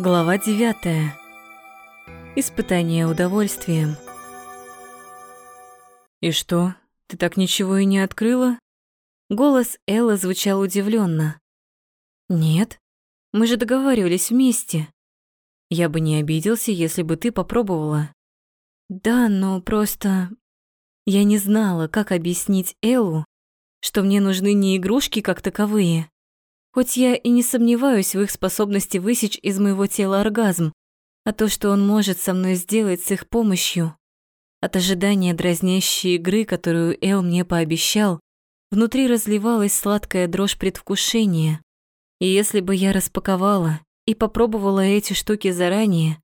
Глава 9. Испытание удовольствием. «И что, ты так ничего и не открыла?» Голос Эллы звучал удивленно. «Нет, мы же договаривались вместе. Я бы не обиделся, если бы ты попробовала». «Да, но просто...» Я не знала, как объяснить Эллу, что мне нужны не игрушки как таковые, Хоть я и не сомневаюсь в их способности высечь из моего тела оргазм, а то, что он может со мной сделать с их помощью. От ожидания дразнящей игры, которую Эл мне пообещал, внутри разливалась сладкая дрожь предвкушения. И если бы я распаковала и попробовала эти штуки заранее,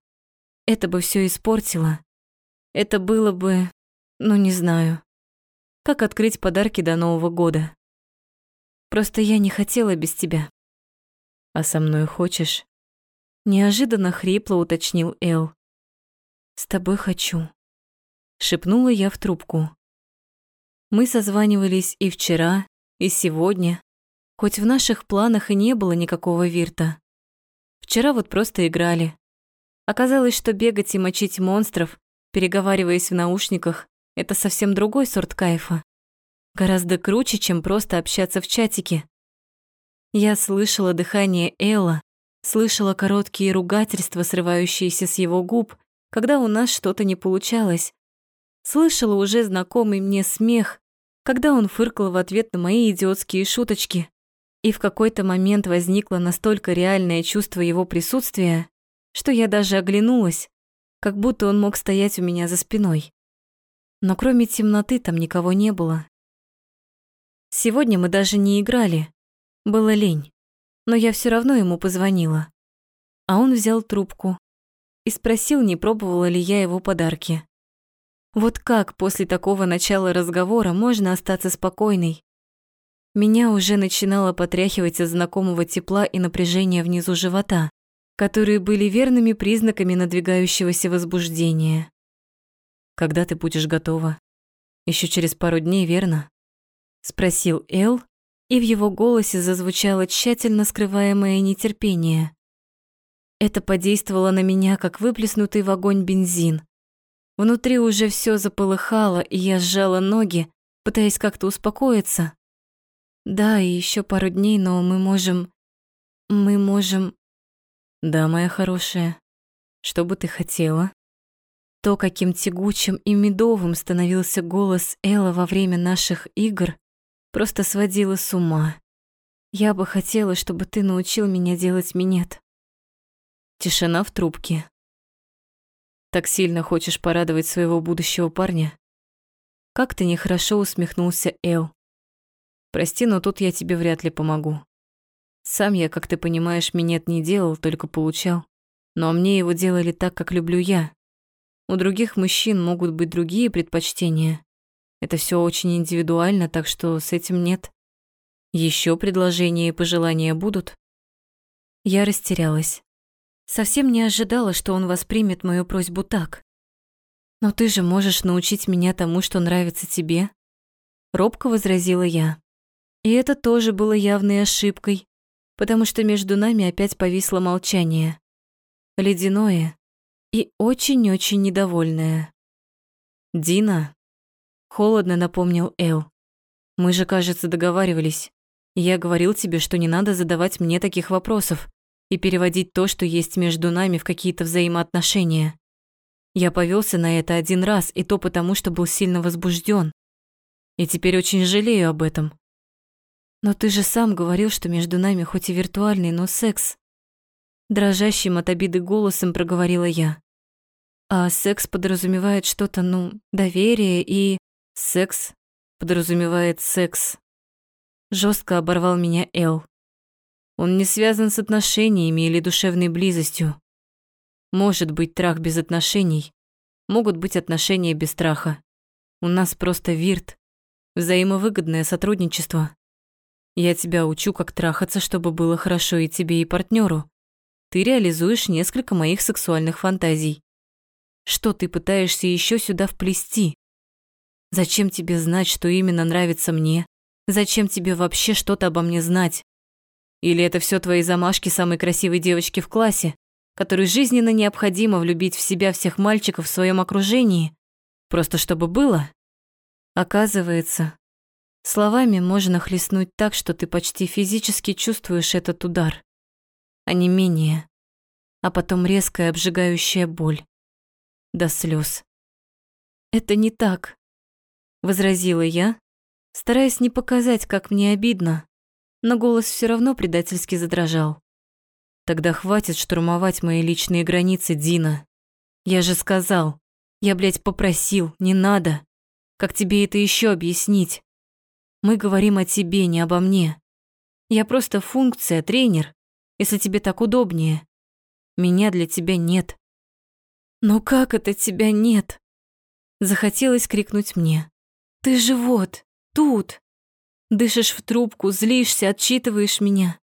это бы все испортило. Это было бы, ну не знаю, как открыть подарки до Нового года. Просто я не хотела без тебя. А со мной хочешь? Неожиданно хрипло уточнил Эл. С тобой хочу. Шепнула я в трубку. Мы созванивались и вчера, и сегодня, хоть в наших планах и не было никакого вирта. Вчера вот просто играли. Оказалось, что бегать и мочить монстров, переговариваясь в наушниках, это совсем другой сорт кайфа. Гораздо круче, чем просто общаться в чатике. Я слышала дыхание Элла, слышала короткие ругательства, срывающиеся с его губ, когда у нас что-то не получалось. Слышала уже знакомый мне смех, когда он фыркал в ответ на мои идиотские шуточки. И в какой-то момент возникло настолько реальное чувство его присутствия, что я даже оглянулась, как будто он мог стоять у меня за спиной. Но кроме темноты там никого не было. Сегодня мы даже не играли. Было лень. Но я все равно ему позвонила. А он взял трубку и спросил, не пробовала ли я его подарки. Вот как после такого начала разговора можно остаться спокойной? Меня уже начинало потряхивать от знакомого тепла и напряжения внизу живота, которые были верными признаками надвигающегося возбуждения. Когда ты будешь готова? Еще через пару дней, верно? Спросил Эл, и в его голосе зазвучало тщательно скрываемое нетерпение. Это подействовало на меня, как выплеснутый в огонь бензин. Внутри уже все заполыхало, и я сжала ноги, пытаясь как-то успокоиться. Да, и еще пару дней, но мы можем... Мы можем... Да, моя хорошая, что бы ты хотела? То, каким тягучим и медовым становился голос Элла во время наших игр, просто сводила с ума. Я бы хотела, чтобы ты научил меня делать минет. Тишина в трубке. Так сильно хочешь порадовать своего будущего парня? Как-то нехорошо усмехнулся Эл. Прости, но тут я тебе вряд ли помогу. Сам я, как ты понимаешь, минет не делал, только получал. Но мне его делали так, как люблю я. У других мужчин могут быть другие предпочтения. Это все очень индивидуально, так что с этим нет. Еще предложения и пожелания будут? Я растерялась. Совсем не ожидала, что он воспримет мою просьбу так. Но ты же можешь научить меня тому, что нравится тебе. Робко возразила я. И это тоже было явной ошибкой, потому что между нами опять повисло молчание. Ледяное и очень-очень недовольное. «Дина», Холодно напомнил Эл. Мы же, кажется, договаривались. Я говорил тебе, что не надо задавать мне таких вопросов и переводить то, что есть между нами, в какие-то взаимоотношения. Я повелся на это один раз, и то потому, что был сильно возбужден. И теперь очень жалею об этом. Но ты же сам говорил, что между нами хоть и виртуальный, но секс. Дрожащим от обиды голосом проговорила я. А секс подразумевает что-то, ну, доверие и... Секс подразумевает секс. Жестко оборвал меня Эл. Он не связан с отношениями или душевной близостью. Может быть трах без отношений, могут быть отношения без страха. У нас просто вирт, взаимовыгодное сотрудничество. Я тебя учу, как трахаться, чтобы было хорошо и тебе, и партнеру. Ты реализуешь несколько моих сексуальных фантазий. Что ты пытаешься еще сюда вплести? Зачем тебе знать, что именно нравится мне? Зачем тебе вообще что-то обо мне знать? Или это все твои замашки самой красивой девочки в классе? который жизненно необходимо влюбить в себя всех мальчиков в своем окружении, просто чтобы было? Оказывается, словами можно хлестнуть так, что ты почти физически чувствуешь этот удар, а не менее, а потом резкая обжигающая боль до слез. «Это не так», — возразила я, стараясь не показать, как мне обидно, но голос все равно предательски задрожал. «Тогда хватит штурмовать мои личные границы, Дина. Я же сказал, я, блядь, попросил, не надо. Как тебе это еще объяснить? Мы говорим о тебе, не обо мне. Я просто функция, тренер, если тебе так удобнее. Меня для тебя нет. Но как это тебя нет? Захотелось крикнуть мне. Ты же вот, тут. Дышишь в трубку, злишься, отчитываешь меня.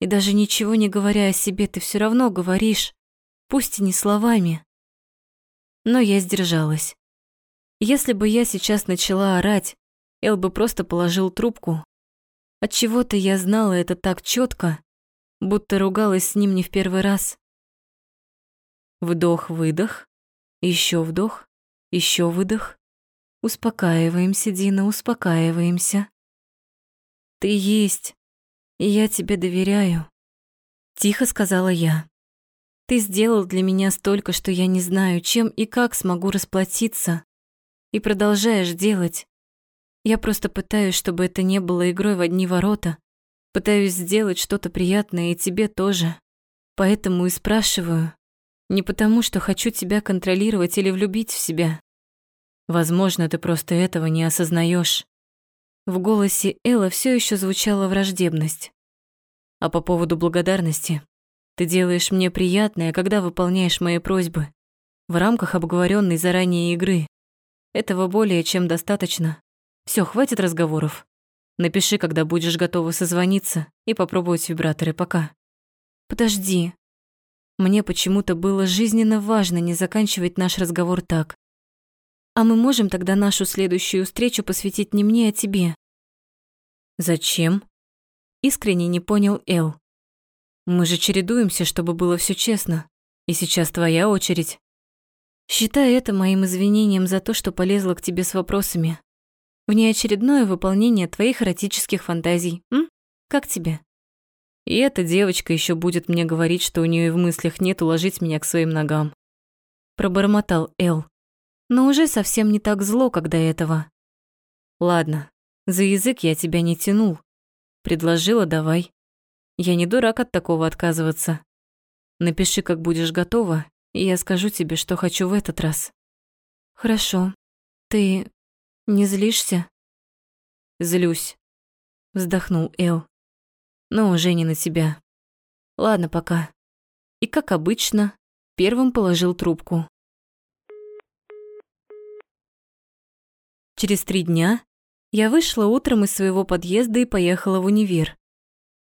И даже ничего не говоря о себе, ты все равно говоришь, пусть и не словами. Но я сдержалась. Если бы я сейчас начала орать, Эл бы просто положил трубку. От чего то я знала это так четко, будто ругалась с ним не в первый раз. Вдох-выдох, еще вдох, еще выдох. Успокаиваемся, Дина, успокаиваемся. Ты есть, и я тебе доверяю. Тихо сказала я. Ты сделал для меня столько, что я не знаю, чем и как смогу расплатиться и продолжаешь делать. Я просто пытаюсь, чтобы это не было игрой в одни ворота. Пытаюсь сделать что-то приятное и тебе тоже. Поэтому и спрашиваю. Не потому, что хочу тебя контролировать или влюбить в себя. Возможно, ты просто этого не осознаешь. В голосе Элла все еще звучала враждебность. А по поводу благодарности, ты делаешь мне приятное, когда выполняешь мои просьбы в рамках обговоренной заранее игры. Этого более чем достаточно. Все, хватит разговоров. Напиши, когда будешь готова созвониться и попробовать вибраторы пока. Подожди. Мне почему-то было жизненно важно не заканчивать наш разговор так. А мы можем тогда нашу следующую встречу посвятить не мне, а тебе? Зачем? Искренне не понял Эл. Мы же чередуемся, чтобы было все честно. И сейчас твоя очередь. Считай это моим извинением за то, что полезла к тебе с вопросами. Внеочередное выполнение твоих эротических фантазий. М? Как тебе? И эта девочка еще будет мне говорить, что у нее и в мыслях нет уложить меня к своим ногам. Пробормотал Эл. Но уже совсем не так зло, как до этого. Ладно, за язык я тебя не тянул. Предложила, давай. Я не дурак от такого отказываться. Напиши, как будешь готова, и я скажу тебе, что хочу в этот раз. Хорошо. Ты не злишься? Злюсь. Вздохнул Эл. Но уже не на тебя. Ладно, пока. И как обычно, первым положил трубку. Через три дня я вышла утром из своего подъезда и поехала в универ.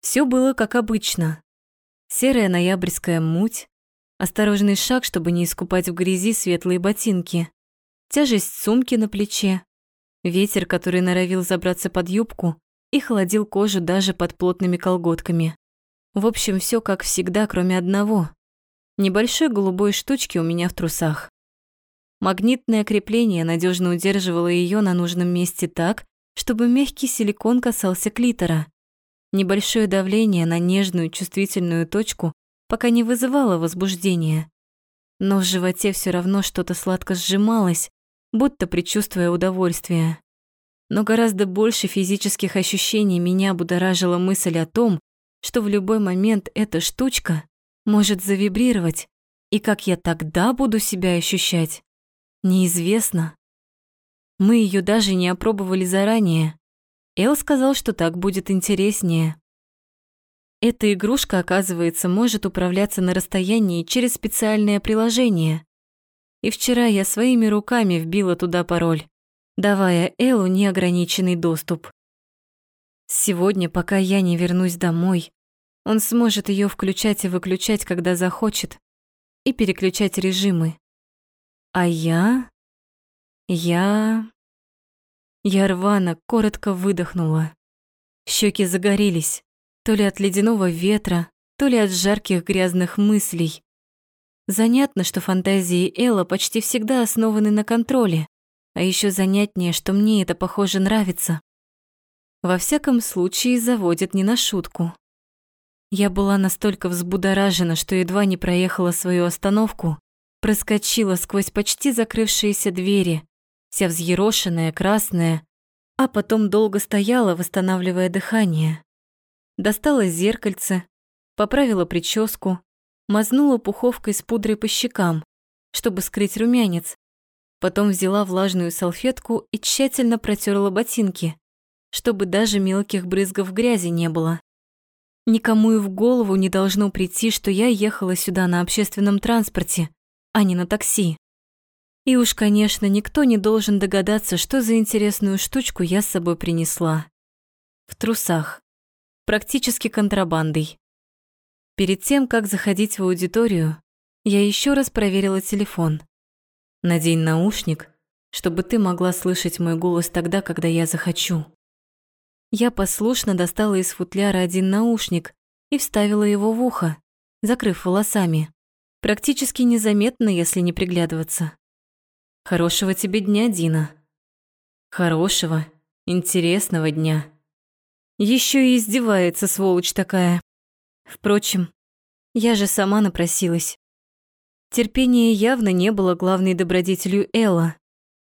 Все было как обычно. Серая ноябрьская муть, Осторожный шаг, чтобы не искупать в грязи светлые ботинки. Тяжесть сумки на плече. Ветер, который норовил забраться под юбку и холодил кожу даже под плотными колготками. В общем, все как всегда, кроме одного. Небольшой голубой штучки у меня в трусах. Магнитное крепление надежно удерживало ее на нужном месте так, чтобы мягкий силикон касался клитора. Небольшое давление на нежную чувствительную точку пока не вызывало возбуждения. Но в животе все равно что-то сладко сжималось, будто предчувствуя удовольствие. Но гораздо больше физических ощущений меня будоражила мысль о том, что в любой момент эта штучка может завибрировать, и как я тогда буду себя ощущать, неизвестно. Мы ее даже не опробовали заранее. Эл сказал, что так будет интереснее. Эта игрушка, оказывается, может управляться на расстоянии через специальное приложение. И вчера я своими руками вбила туда пароль, давая Эллу неограниченный доступ. Сегодня, пока я не вернусь домой, он сможет ее включать и выключать, когда захочет, и переключать режимы. А я... Я... Я рвано, коротко выдохнула. Щеки загорелись. То ли от ледяного ветра, то ли от жарких грязных мыслей, Занятно, что фантазии Элла почти всегда основаны на контроле, а еще занятнее, что мне это, похоже, нравится. Во всяком случае, заводит не на шутку. Я была настолько взбудоражена, что едва не проехала свою остановку, проскочила сквозь почти закрывшиеся двери, вся взъерошенная, красная, а потом долго стояла, восстанавливая дыхание. Достала зеркальце, поправила прическу, мазнула пуховкой с пудрой по щекам, чтобы скрыть румянец. Потом взяла влажную салфетку и тщательно протерла ботинки, чтобы даже мелких брызгов грязи не было. Никому и в голову не должно прийти, что я ехала сюда на общественном транспорте, а не на такси. И уж, конечно, никто не должен догадаться, что за интересную штучку я с собой принесла. В трусах. Практически контрабандой. Перед тем, как заходить в аудиторию, я еще раз проверила телефон. Надень наушник, чтобы ты могла слышать мой голос тогда, когда я захочу. Я послушно достала из футляра один наушник и вставила его в ухо, закрыв волосами. Практически незаметно, если не приглядываться. Хорошего тебе дня, Дина. Хорошего, интересного дня. Еще и издевается, сволочь такая. Впрочем, я же сама напросилась. Терпение явно не было главной добродетелью Элла,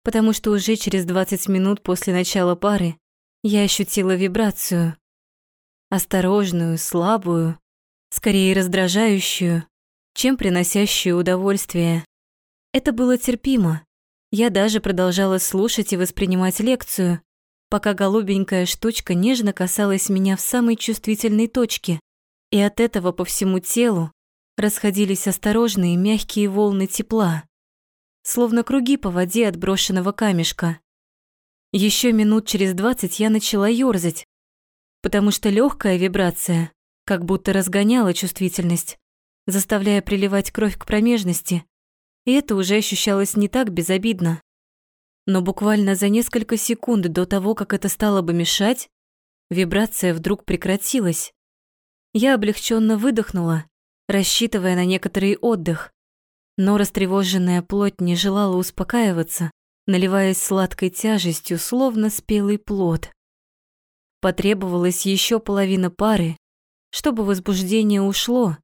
потому что уже через 20 минут после начала пары я ощутила вибрацию. Осторожную, слабую, скорее раздражающую, чем приносящую удовольствие. Это было терпимо. Я даже продолжала слушать и воспринимать лекцию, пока голубенькая штучка нежно касалась меня в самой чувствительной точке, и от этого по всему телу расходились осторожные мягкие волны тепла, словно круги по воде от брошенного камешка. Еще минут через двадцать я начала ёрзать, потому что легкая вибрация как будто разгоняла чувствительность, заставляя приливать кровь к промежности, и это уже ощущалось не так безобидно. Но буквально за несколько секунд до того, как это стало бы мешать, вибрация вдруг прекратилась. Я облегченно выдохнула, рассчитывая на некоторый отдых, но растревоженная плоть не желала успокаиваться, наливаясь сладкой тяжестью, словно спелый плод. Потребовалась еще половина пары, чтобы возбуждение ушло,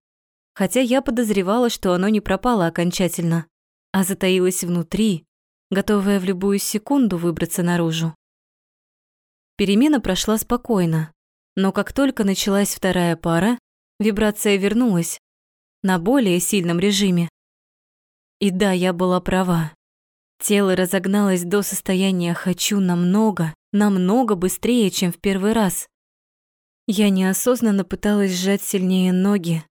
хотя я подозревала, что оно не пропало окончательно, а затаилось внутри, готовое в любую секунду выбраться наружу. Перемена прошла спокойно, но как только началась вторая пара, вибрация вернулась на более сильном режиме. И да, я была права. Тело разогналось до состояния «хочу» намного, намного быстрее, чем в первый раз. Я неосознанно пыталась сжать сильнее ноги,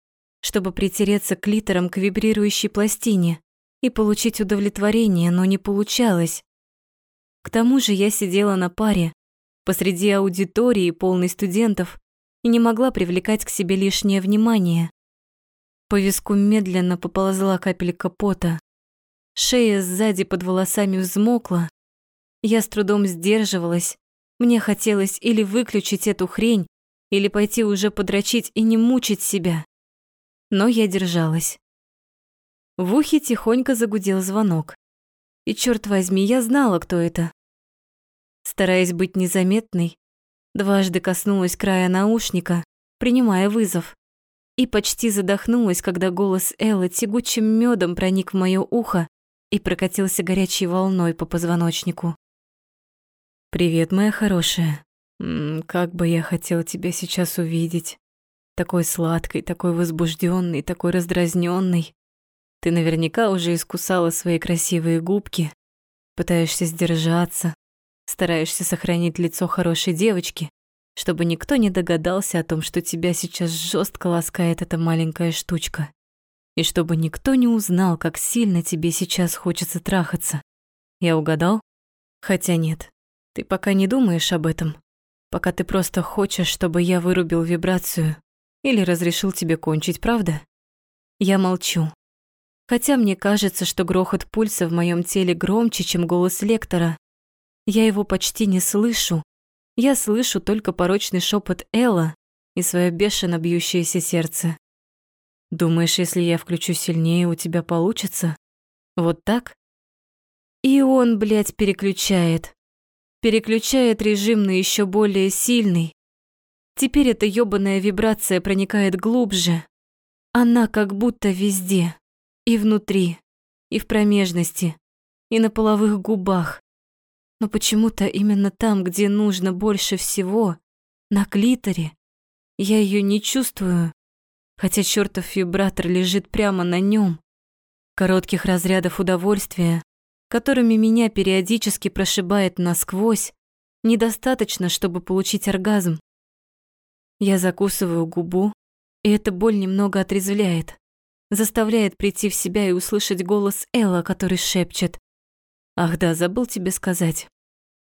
чтобы притереться клитором к вибрирующей пластине и получить удовлетворение, но не получалось. К тому же я сидела на паре, посреди аудитории, полной студентов, и не могла привлекать к себе лишнее внимание. По виску медленно поползла капелька пота. Шея сзади под волосами взмокла. Я с трудом сдерживалась. Мне хотелось или выключить эту хрень, или пойти уже подрочить и не мучить себя но я держалась. В ухе тихонько загудел звонок. И, черт возьми, я знала, кто это. Стараясь быть незаметной, дважды коснулась края наушника, принимая вызов, и почти задохнулась, когда голос Эллы тягучим медом проник в моё ухо и прокатился горячей волной по позвоночнику. «Привет, моя хорошая. Как бы я хотел тебя сейчас увидеть. Такой сладкой, такой возбужденный, такой раздразненный. Ты наверняка уже искусала свои красивые губки, пытаешься сдержаться, стараешься сохранить лицо хорошей девочки, чтобы никто не догадался о том, что тебя сейчас жестко ласкает эта маленькая штучка. И чтобы никто не узнал, как сильно тебе сейчас хочется трахаться. Я угадал? Хотя нет, ты пока не думаешь об этом. Пока ты просто хочешь, чтобы я вырубил вибрацию или разрешил тебе кончить, правда? Я молчу. Хотя мне кажется, что грохот пульса в моем теле громче, чем голос лектора. Я его почти не слышу. Я слышу только порочный шепот Элла и свое бешено бьющееся сердце. Думаешь, если я включу сильнее, у тебя получится? Вот так? И он, блядь, переключает. Переключает режим на еще более сильный. Теперь эта ёбаная вибрация проникает глубже. Она как будто везде. И внутри, и в промежности, и на половых губах. Но почему-то именно там, где нужно больше всего, на клиторе, я ее не чувствую, хотя чертов вибратор лежит прямо на нем. Коротких разрядов удовольствия, которыми меня периодически прошибает насквозь, недостаточно, чтобы получить оргазм. Я закусываю губу, и эта боль немного отрезвляет, заставляет прийти в себя и услышать голос Элла, который шепчет. «Ах да, забыл тебе сказать.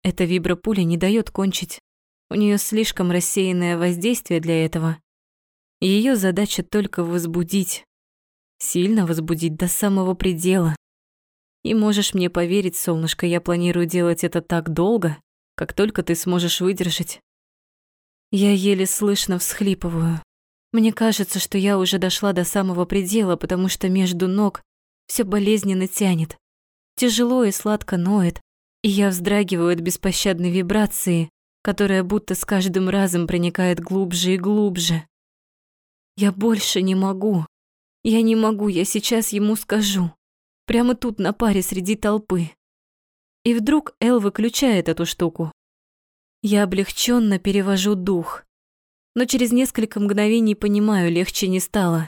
Эта вибропуля не дает кончить. У нее слишком рассеянное воздействие для этого. Ее задача только возбудить. Сильно возбудить до самого предела. И можешь мне поверить, солнышко, я планирую делать это так долго, как только ты сможешь выдержать. Я еле слышно всхлипываю. Мне кажется, что я уже дошла до самого предела, потому что между ног все болезненно тянет. Тяжело и сладко ноет, и я вздрагиваю от беспощадной вибрации, которая будто с каждым разом проникает глубже и глубже. Я больше не могу. Я не могу, я сейчас ему скажу. Прямо тут на паре среди толпы. И вдруг Эл выключает эту штуку. Я облегченно перевожу дух, но через несколько мгновений понимаю, легче не стало.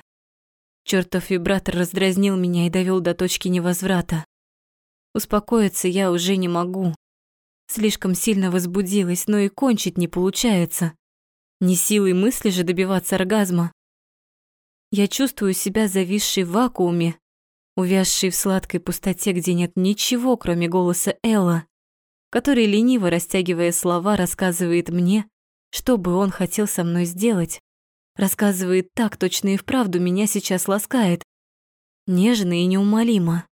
Чертов вибратор раздразнил меня и довел до точки невозврата. Успокоиться я уже не могу. Слишком сильно возбудилась, но и кончить не получается. Не силой мысли же добиваться оргазма. Я чувствую себя зависшей в вакууме, увязшей в сладкой пустоте, где нет ничего, кроме голоса Элла который, лениво растягивая слова, рассказывает мне, что бы он хотел со мной сделать. Рассказывает так, точно и вправду меня сейчас ласкает. Нежно и неумолимо.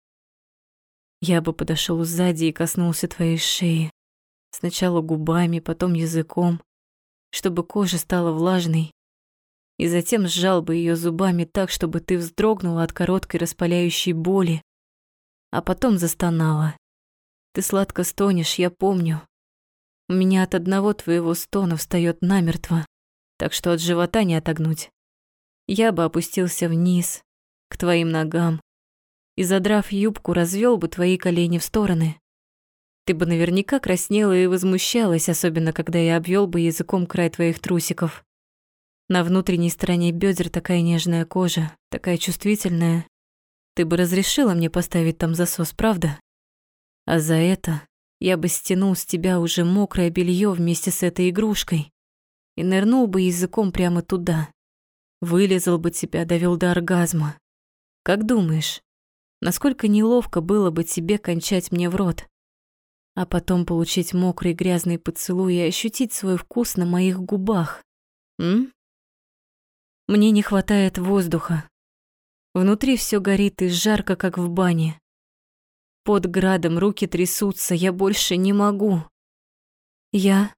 Я бы подошел сзади и коснулся твоей шеи. Сначала губами, потом языком, чтобы кожа стала влажной. И затем сжал бы ее зубами так, чтобы ты вздрогнула от короткой распаляющей боли, а потом застонала. Ты сладко стонешь, я помню. У меня от одного твоего стона встает намертво, так что от живота не отогнуть. Я бы опустился вниз, к твоим ногам, и, задрав юбку, развел бы твои колени в стороны. Ты бы наверняка краснела и возмущалась, особенно когда я обвел бы языком край твоих трусиков. На внутренней стороне бедер такая нежная кожа, такая чувствительная. Ты бы разрешила мне поставить там засос, правда? А за это я бы стянул с тебя уже мокрое белье вместе с этой игрушкой и нырнул бы языком прямо туда. Вылезал бы тебя, довел до оргазма. Как думаешь, насколько неловко было бы тебе кончать мне в рот, а потом получить мокрый грязный поцелуй и ощутить свой вкус на моих губах? М? Мне не хватает воздуха. Внутри все горит и жарко, как в бане. Под градом руки трясутся, я больше не могу. Я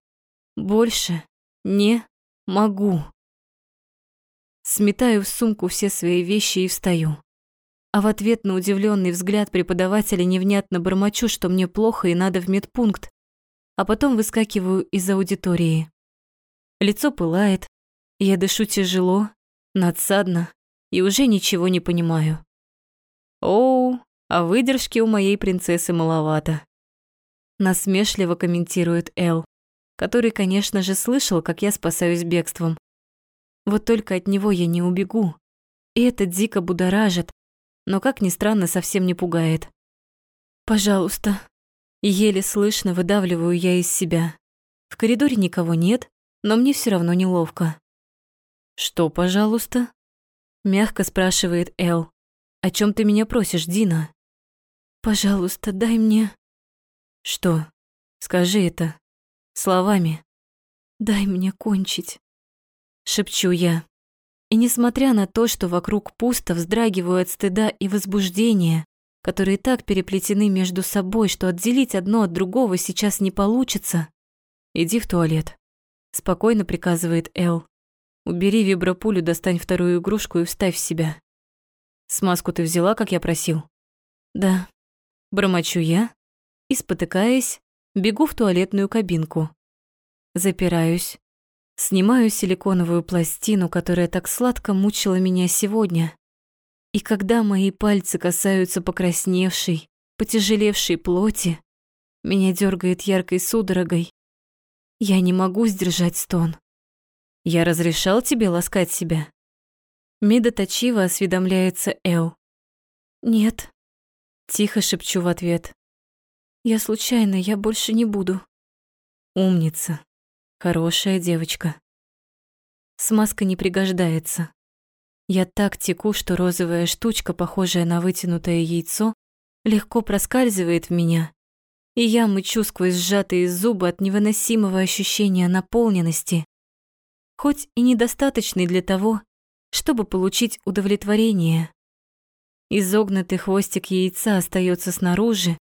больше не могу. Сметаю в сумку все свои вещи и встаю. А в ответ на удивленный взгляд преподавателя невнятно бормочу, что мне плохо и надо в медпункт, а потом выскакиваю из аудитории. Лицо пылает, я дышу тяжело, надсадно и уже ничего не понимаю. Оу, а выдержки у моей принцессы маловато. Насмешливо комментирует Эл, который, конечно же, слышал, как я спасаюсь бегством. Вот только от него я не убегу. И это дико будоражит, но, как ни странно, совсем не пугает. «Пожалуйста». Еле слышно выдавливаю я из себя. В коридоре никого нет, но мне все равно неловко. «Что, пожалуйста?» Мягко спрашивает Эл. «О чем ты меня просишь, Дина?» Пожалуйста, дай мне... Что? Скажи это. Словами. Дай мне кончить. Шепчу я. И несмотря на то, что вокруг пусто, вздрагиваю от стыда и возбуждения, которые так переплетены между собой, что отделить одно от другого сейчас не получится. Иди в туалет. Спокойно приказывает Эл. Убери вибропулю, достань вторую игрушку и вставь в себя. Смазку ты взяла, как я просил? Да. Бормочу я и, спотыкаясь, бегу в туалетную кабинку. Запираюсь, снимаю силиконовую пластину, которая так сладко мучила меня сегодня. И когда мои пальцы касаются покрасневшей, потяжелевшей плоти, меня дергает яркой судорогой. Я не могу сдержать стон. Я разрешал тебе ласкать себя? Медоточиво осведомляется Эл. Нет. Тихо шепчу в ответ. Я случайно, я больше не буду. Умница. Хорошая девочка. Смазка не пригождается. Я так теку, что розовая штучка, похожая на вытянутое яйцо, легко проскальзывает в меня, и я мычу сквозь сжатые зубы от невыносимого ощущения наполненности, хоть и недостаточный для того, чтобы получить удовлетворение. Изогнутый хвостик яйца остается снаружи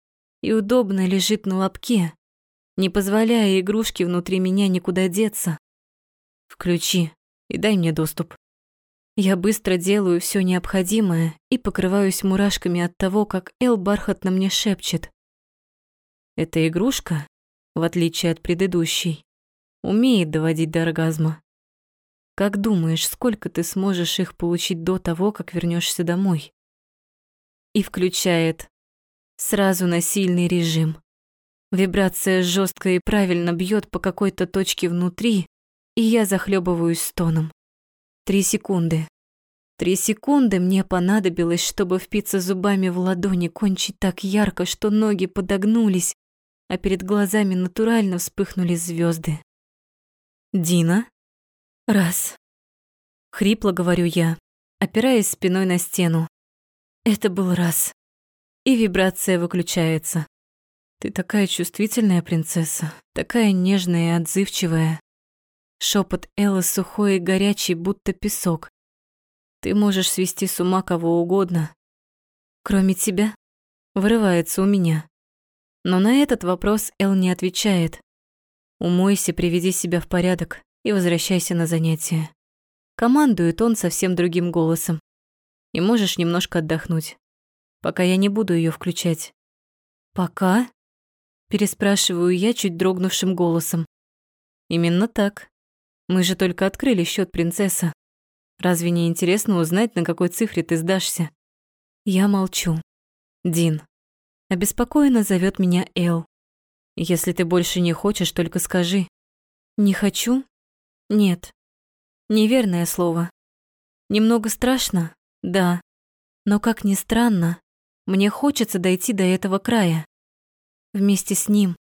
и удобно лежит на лобке, не позволяя игрушке внутри меня никуда деться. Включи и дай мне доступ. Я быстро делаю все необходимое и покрываюсь мурашками от того, как Эл бархатно мне шепчет. Эта игрушка, в отличие от предыдущей, умеет доводить до оргазма. Как думаешь, сколько ты сможешь их получить до того, как вернешься домой? И включает сразу на сильный режим. Вибрация жестко и правильно бьет по какой-то точке внутри, и я захлебываюсь стоном. Три секунды. Три секунды мне понадобилось, чтобы впиться зубами в ладони, кончить так ярко, что ноги подогнулись, а перед глазами натурально вспыхнули звезды. «Дина?» «Раз». Хрипло говорю я, опираясь спиной на стену. Это был раз. И вибрация выключается. Ты такая чувствительная принцесса, такая нежная и отзывчивая. Шепот Эллы сухой и горячий, будто песок. Ты можешь свести с ума кого угодно. Кроме тебя, вырывается у меня. Но на этот вопрос Эл не отвечает. Умойся, приведи себя в порядок и возвращайся на занятия. Командует он совсем другим голосом. И можешь немножко отдохнуть, пока я не буду ее включать. Пока? Переспрашиваю я чуть дрогнувшим голосом. Именно так. Мы же только открыли счет принцесса. Разве не интересно узнать, на какой цифре ты сдашься? Я молчу. Дин. Обеспокоенно зовет меня Эл. Если ты больше не хочешь, только скажи. Не хочу? Нет. Неверное слово. Немного страшно? Да. Но как ни странно, мне хочется дойти до этого края вместе с ним.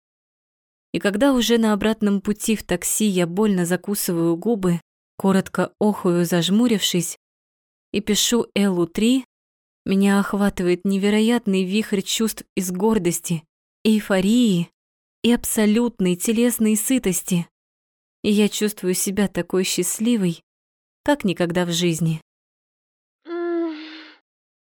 И когда уже на обратном пути в такси я больно закусываю губы, коротко охую, зажмурившись, и пишу Элу 3, меня охватывает невероятный вихрь чувств из гордости, эйфории и абсолютной телесной сытости. И я чувствую себя такой счастливой, как никогда в жизни.